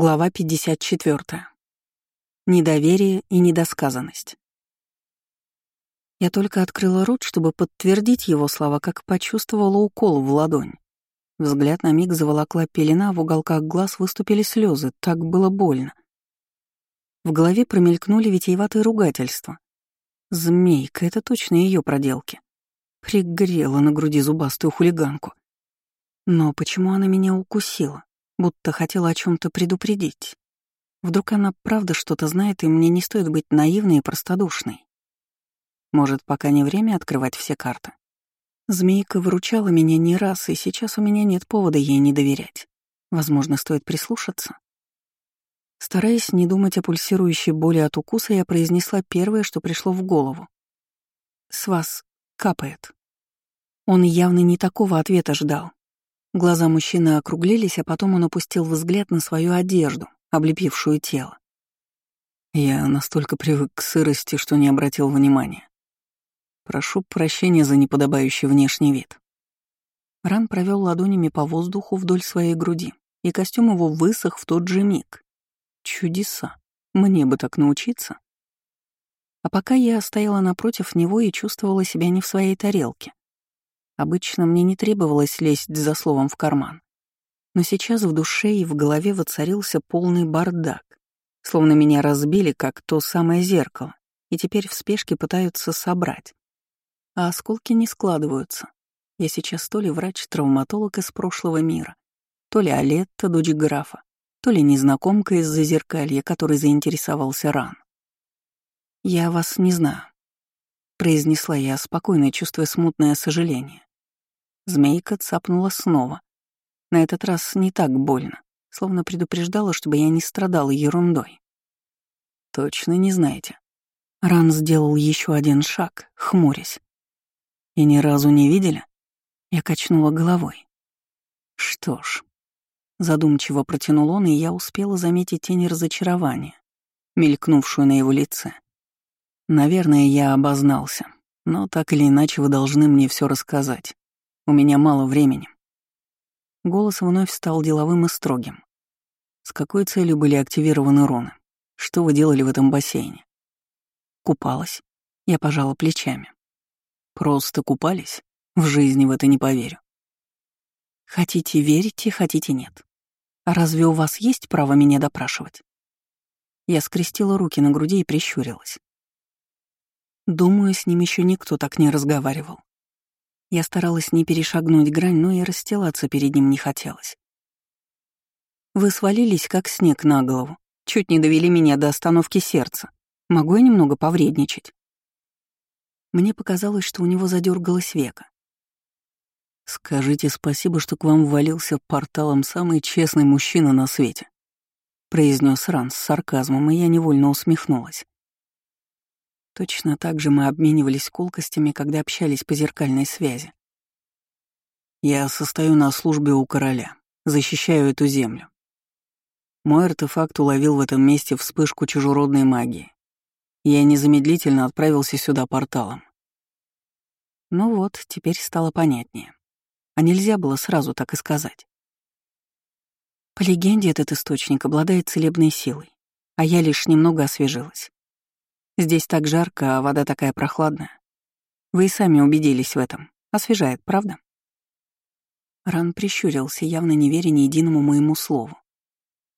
Глава 54. Недоверие и недосказанность. Я только открыла рот, чтобы подтвердить его слова, как почувствовала укол в ладонь. Взгляд на миг заволокла пелена, в уголках глаз выступили слезы, так было больно. В голове промелькнули витиеватые ругательства. Змейка — это точно ее проделки. Пригрела на груди зубастую хулиганку. Но почему она меня укусила? Будто хотела о чем то предупредить. Вдруг она правда что-то знает, и мне не стоит быть наивной и простодушной. Может, пока не время открывать все карты? Змейка выручала меня не раз, и сейчас у меня нет повода ей не доверять. Возможно, стоит прислушаться. Стараясь не думать о пульсирующей боли от укуса, я произнесла первое, что пришло в голову. «С вас капает». Он явно не такого ответа ждал. Глаза мужчины округлились, а потом он опустил взгляд на свою одежду, облепившую тело. Я настолько привык к сырости, что не обратил внимания. Прошу прощения за неподобающий внешний вид. Ран провел ладонями по воздуху вдоль своей груди, и костюм его высох в тот же миг. Чудеса. Мне бы так научиться. А пока я стояла напротив него и чувствовала себя не в своей тарелке. Обычно мне не требовалось лезть за словом в карман. Но сейчас в душе и в голове воцарился полный бардак, словно меня разбили, как то самое зеркало, и теперь в спешке пытаются собрать. А осколки не складываются. Я сейчас то ли врач-травматолог из прошлого мира, то ли Алетта, дочь графа, то ли незнакомка из зазеркалья, который заинтересовался ран. «Я вас не знаю», — произнесла я, спокойно чувствуя смутное сожаление. Змейка цапнула снова. На этот раз не так больно, словно предупреждала, чтобы я не страдала ерундой. «Точно не знаете». Ран сделал еще один шаг, хмурясь. «И ни разу не видели?» Я качнула головой. «Что ж...» Задумчиво протянул он, и я успела заметить тень разочарования, мелькнувшую на его лице. Наверное, я обознался, но так или иначе вы должны мне все рассказать. У меня мало времени». Голос вновь стал деловым и строгим. «С какой целью были активированы руны? Что вы делали в этом бассейне?» «Купалась». Я пожала плечами. «Просто купались? В жизни в это не поверю». «Хотите верите, хотите нет. А разве у вас есть право меня допрашивать?» Я скрестила руки на груди и прищурилась. Думаю, с ним еще никто так не разговаривал. Я старалась не перешагнуть грань, но и расстилаться перед ним не хотелось. Вы свалились, как снег на голову. Чуть не довели меня до остановки сердца. Могу я немного повредничать? Мне показалось, что у него задергалось века. «Скажите спасибо, что к вам ввалился порталом самый честный мужчина на свете», — произнес Ран с сарказмом, и я невольно усмехнулась. Точно так же мы обменивались колкостями, когда общались по зеркальной связи. Я состою на службе у короля, защищаю эту землю. Мой артефакт уловил в этом месте вспышку чужеродной магии. Я незамедлительно отправился сюда порталом. Ну вот, теперь стало понятнее. А нельзя было сразу так и сказать. По легенде, этот источник обладает целебной силой, а я лишь немного освежилась. Здесь так жарко, а вода такая прохладная. Вы и сами убедились в этом. Освежает, правда?» Ран прищурился, явно не веря ни единому моему слову.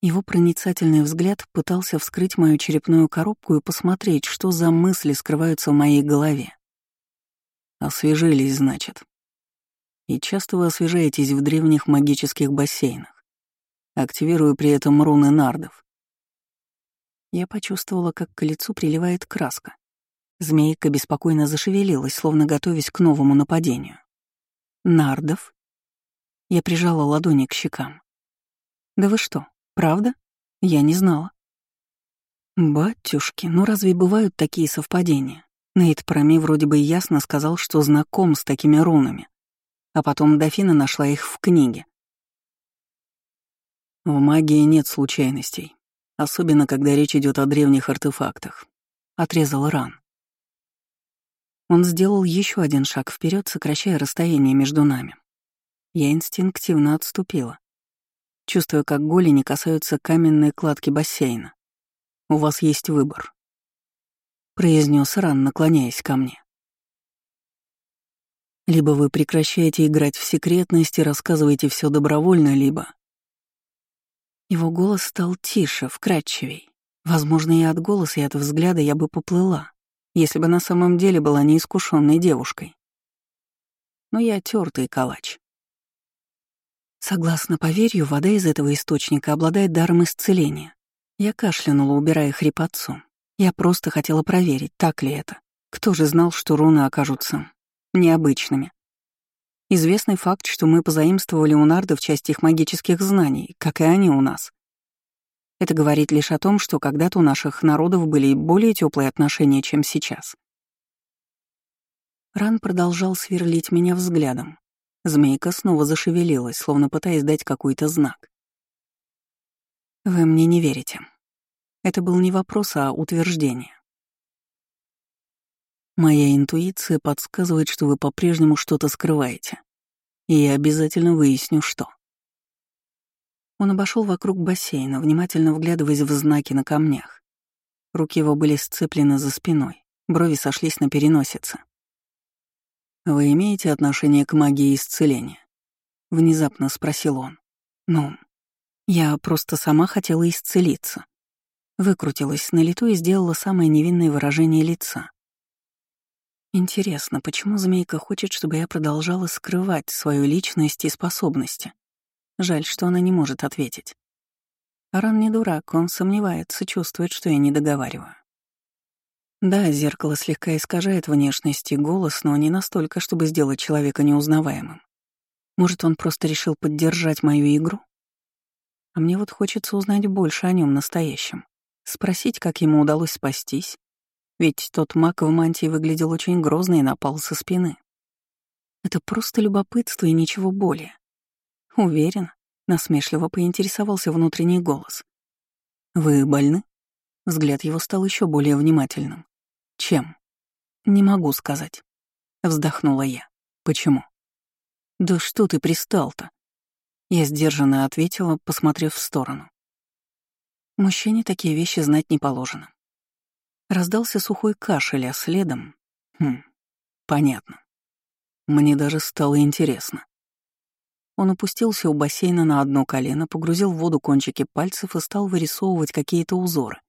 Его проницательный взгляд пытался вскрыть мою черепную коробку и посмотреть, что за мысли скрываются в моей голове. «Освежились, значит. И часто вы освежаетесь в древних магических бассейнах, активируя при этом руны нардов. Я почувствовала, как к лицу приливает краска. Змейка беспокойно зашевелилась, словно готовясь к новому нападению. «Нардов?» Я прижала ладони к щекам. «Да вы что, правда? Я не знала». «Батюшки, ну разве бывают такие совпадения?» Нейт Проми вроде бы ясно сказал, что знаком с такими рунами, а потом дофина нашла их в книге. В магии нет случайностей. Особенно, когда речь идет о древних артефактах. Отрезал ран. Он сделал еще один шаг вперед, сокращая расстояние между нами. Я инстинктивно отступила. чувствуя, как голени касаются каменной кладки бассейна. «У вас есть выбор», — произнес Ран, наклоняясь ко мне. «Либо вы прекращаете играть в секретность и рассказываете все добровольно, либо...» Его голос стал тише, вкрадчивей. Возможно, и от голоса, и от взгляда я бы поплыла, если бы на самом деле была неискушенной девушкой. Но я тертый калач. Согласно поверью, вода из этого источника обладает даром исцеления. Я кашлянула, убирая хрипотцу. Я просто хотела проверить, так ли это. Кто же знал, что руны окажутся необычными? Известный факт, что мы позаимствовали у нардов часть их магических знаний, как и они у нас. Это говорит лишь о том, что когда-то у наших народов были более теплые отношения, чем сейчас. Ран продолжал сверлить меня взглядом, Змейка снова зашевелилась, словно пытаясь дать какой-то знак. «Вы мне не верите». Это был не вопрос, а утверждение. Моя интуиция подсказывает, что вы по-прежнему что-то скрываете. И я обязательно выясню, что. Он обошел вокруг бассейна, внимательно вглядываясь в знаки на камнях. Руки его были сцеплены за спиной, брови сошлись на переносице. «Вы имеете отношение к магии исцеления?» — внезапно спросил он. «Ну, я просто сама хотела исцелиться». Выкрутилась на лету и сделала самое невинное выражение лица. Интересно, почему змейка хочет, чтобы я продолжала скрывать свою личность и способности? Жаль, что она не может ответить. Аран не дурак, он сомневается, чувствует, что я не договариваю. Да, зеркало слегка искажает внешность и голос, но не настолько, чтобы сделать человека неузнаваемым. Может, он просто решил поддержать мою игру? А мне вот хочется узнать больше о нем настоящем. Спросить, как ему удалось спастись. Ведь тот маг в мантии выглядел очень грозно и напал со спины. Это просто любопытство и ничего более. Уверен, насмешливо поинтересовался внутренний голос. «Вы больны?» Взгляд его стал еще более внимательным. Чем? Не могу сказать. Вздохнула я. Почему? Да что ты пристал-то? Я сдержанно ответила, посмотрев в сторону. Мужчине такие вещи знать не положено. Раздался сухой кашель, а следом... Хм, понятно. Мне даже стало интересно. Он опустился у бассейна на одно колено, погрузил в воду кончики пальцев и стал вырисовывать какие-то узоры.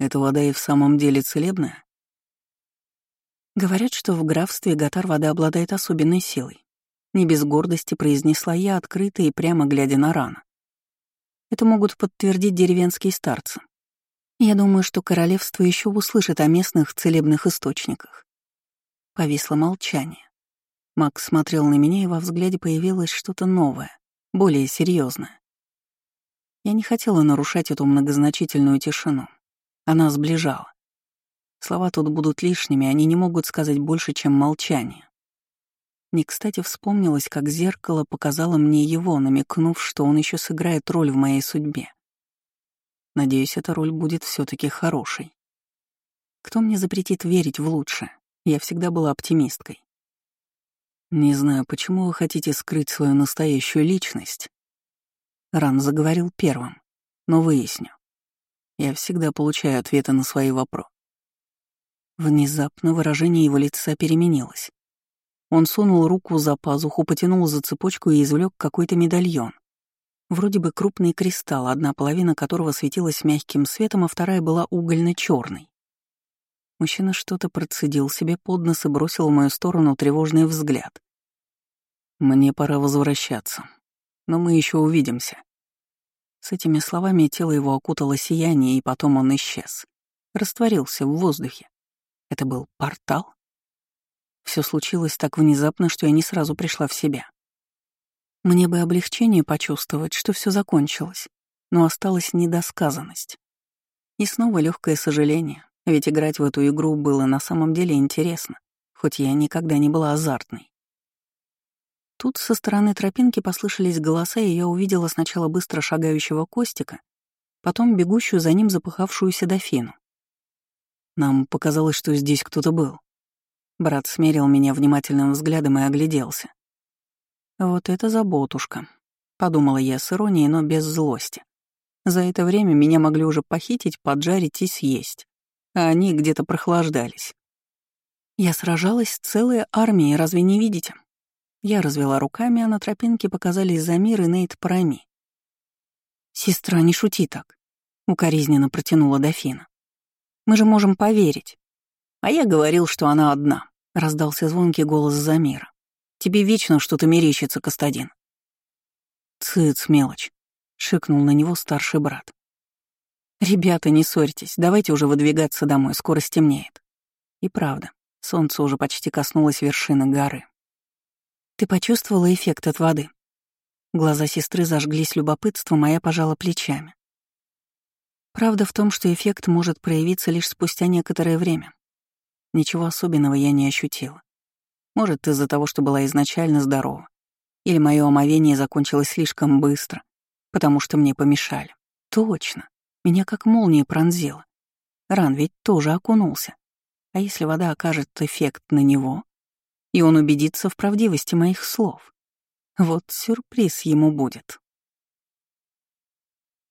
Эта вода и в самом деле целебная? Говорят, что в графстве Гатар вода обладает особенной силой. Не без гордости произнесла я, открыто и прямо глядя на рану. Это могут подтвердить деревенские старцы. Я думаю, что королевство еще услышит о местных целебных источниках. Повисло молчание. Макс смотрел на меня, и во взгляде появилось что-то новое, более серьезное. Я не хотела нарушать эту многозначительную тишину. Она сближала. Слова тут будут лишними, они не могут сказать больше, чем молчание. Не кстати вспомнилось, как зеркало показало мне его, намекнув, что он еще сыграет роль в моей судьбе. Надеюсь, эта роль будет все таки хорошей. Кто мне запретит верить в лучшее? Я всегда была оптимисткой. Не знаю, почему вы хотите скрыть свою настоящую личность. Ран заговорил первым, но выясню. Я всегда получаю ответы на свои вопросы. Внезапно выражение его лица переменилось. Он сунул руку за пазуху, потянул за цепочку и извлек какой-то медальон. Вроде бы крупный кристалл, одна половина которого светилась мягким светом, а вторая была угольно черной Мужчина что-то процедил себе под нос и бросил в мою сторону тревожный взгляд. «Мне пора возвращаться, но мы еще увидимся». С этими словами тело его окутало сияние, и потом он исчез. Растворился в воздухе. Это был портал? Все случилось так внезапно, что я не сразу пришла в себя. Мне бы облегчение почувствовать, что все закончилось, но осталась недосказанность. И снова легкое сожаление, ведь играть в эту игру было на самом деле интересно, хоть я никогда не была азартной. Тут со стороны тропинки послышались голоса, и я увидела сначала быстро шагающего Костика, потом бегущую за ним запыхавшуюся дофину. Нам показалось, что здесь кто-то был. Брат смерил меня внимательным взглядом и огляделся. Вот это заботушка. Подумала я с иронией, но без злости. За это время меня могли уже похитить, поджарить и съесть, а они где-то прохлаждались. Я сражалась с целой армией, разве не видите? Я развела руками, а на тропинке показались Замир и Нейт Парами. «Сестра, не шути так», — укоризненно протянула дофина. «Мы же можем поверить». «А я говорил, что она одна», — раздался звонкий голос Замира. «Тебе вечно что-то мерещится, Кастадин». «Цыц, мелочь», — шикнул на него старший брат. «Ребята, не ссорьтесь, давайте уже выдвигаться домой, скоро стемнеет». И правда, солнце уже почти коснулось вершины горы. «Ты почувствовала эффект от воды?» Глаза сестры зажглись любопытством, а я пожала плечами. Правда в том, что эффект может проявиться лишь спустя некоторое время. Ничего особенного я не ощутила. Может, из-за того, что была изначально здорова. Или мое омовение закончилось слишком быстро, потому что мне помешали. Точно. Меня как молния пронзила. Ран ведь тоже окунулся. А если вода окажет эффект на него, и он убедится в правдивости моих слов? Вот сюрприз ему будет.